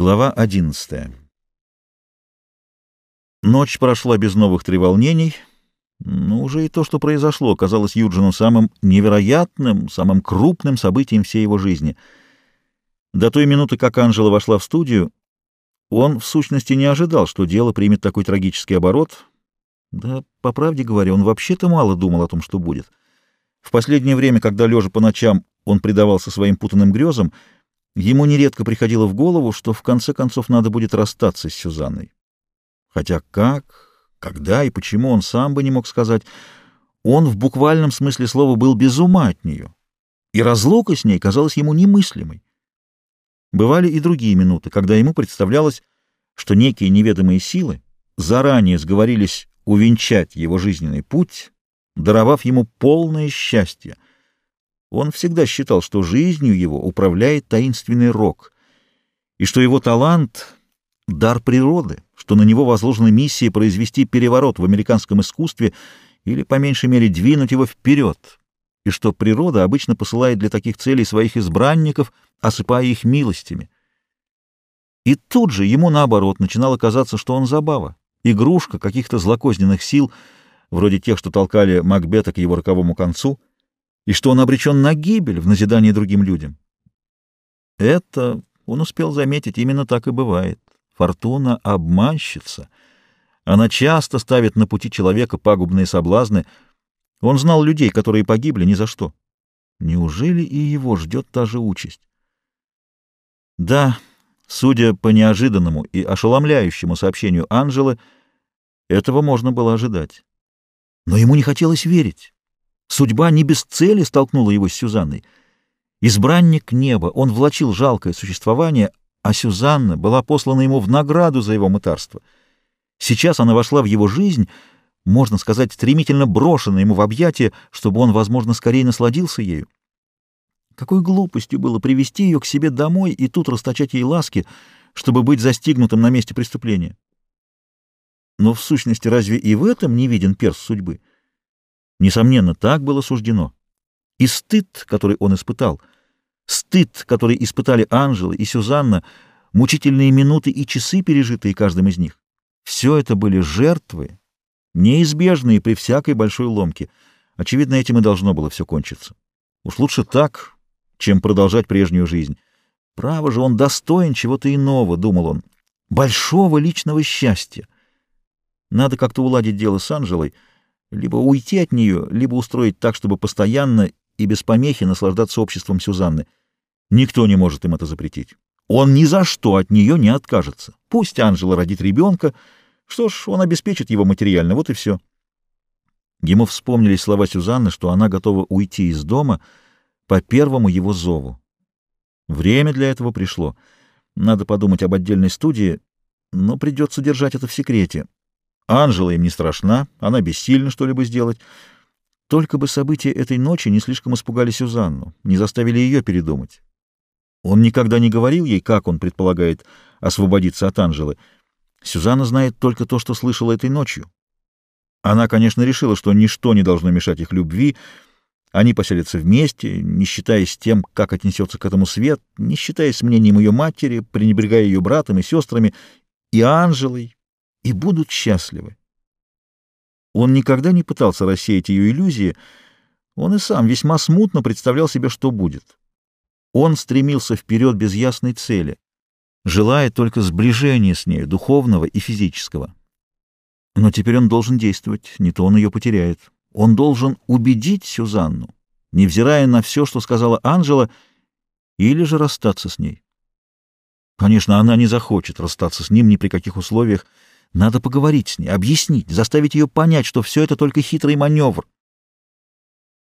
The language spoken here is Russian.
Глава 11. Ночь прошла без новых треволнений, но уже и то, что произошло, казалось Юджину самым невероятным, самым крупным событием всей его жизни. До той минуты, как Анжела вошла в студию, он в сущности не ожидал, что дело примет такой трагический оборот. Да, по правде говоря, он вообще-то мало думал о том, что будет. В последнее время, когда, лежа по ночам, он предавался своим путанным грезам, Ему нередко приходило в голову, что в конце концов надо будет расстаться с Сюзанной. Хотя как, когда и почему он сам бы не мог сказать, он в буквальном смысле слова был без ума от нее, и разлука с ней казалась ему немыслимой. Бывали и другие минуты, когда ему представлялось, что некие неведомые силы заранее сговорились увенчать его жизненный путь, даровав ему полное счастье — он всегда считал, что жизнью его управляет таинственный рок, и что его талант — дар природы, что на него возложена миссия произвести переворот в американском искусстве или, по меньшей мере, двинуть его вперед, и что природа обычно посылает для таких целей своих избранников, осыпая их милостями. И тут же ему, наоборот, начинало казаться, что он забава, игрушка каких-то злокозненных сил, вроде тех, что толкали Макбета к его роковому концу — и что он обречен на гибель в назидании другим людям. Это он успел заметить, именно так и бывает. Фортуна — обманщица. Она часто ставит на пути человека пагубные соблазны. Он знал людей, которые погибли ни за что. Неужели и его ждет та же участь? Да, судя по неожиданному и ошеломляющему сообщению Анжелы, этого можно было ожидать. Но ему не хотелось верить. Судьба не без цели столкнула его с Сюзанной. Избранник неба, он влачил жалкое существование, а Сюзанна была послана ему в награду за его мытарство. Сейчас она вошла в его жизнь, можно сказать, стремительно брошена ему в объятия, чтобы он, возможно, скорее насладился ею. Какой глупостью было привести ее к себе домой и тут расточать ей ласки, чтобы быть застигнутым на месте преступления. Но в сущности разве и в этом не виден перст судьбы? Несомненно, так было суждено. И стыд, который он испытал, стыд, который испытали Анжела и Сюзанна, мучительные минуты и часы, пережитые каждым из них, все это были жертвы, неизбежные при всякой большой ломке. Очевидно, этим и должно было все кончиться. Уж лучше так, чем продолжать прежнюю жизнь. Право же, он достоин чего-то иного, — думал он, — большого личного счастья. Надо как-то уладить дело с Анжелой — либо уйти от нее, либо устроить так, чтобы постоянно и без помехи наслаждаться обществом Сюзанны. Никто не может им это запретить. Он ни за что от нее не откажется. Пусть Анжела родит ребенка. Что ж, он обеспечит его материально, вот и все. Ему вспомнились слова Сюзанны, что она готова уйти из дома по первому его зову. Время для этого пришло. Надо подумать об отдельной студии, но придется держать это в секрете. Анжела им не страшна, она бессильна что-либо сделать. Только бы события этой ночи не слишком испугали Сюзанну, не заставили ее передумать. Он никогда не говорил ей, как он предполагает освободиться от Анжелы. Сюзанна знает только то, что слышала этой ночью. Она, конечно, решила, что ничто не должно мешать их любви, они поселятся вместе, не считаясь тем, как отнесется к этому свет, не считаясь мнением ее матери, пренебрегая ее братом и сестрами, и Анжелой, и будут счастливы. Он никогда не пытался рассеять ее иллюзии, он и сам весьма смутно представлял себе, что будет. Он стремился вперед без ясной цели, желая только сближения с ней, духовного и физического. Но теперь он должен действовать, не то он ее потеряет. Он должен убедить Сюзанну, невзирая на все, что сказала Анжела, или же расстаться с ней. Конечно, она не захочет расстаться с ним ни при каких условиях, надо поговорить с ней, объяснить, заставить ее понять, что все это только хитрый маневр —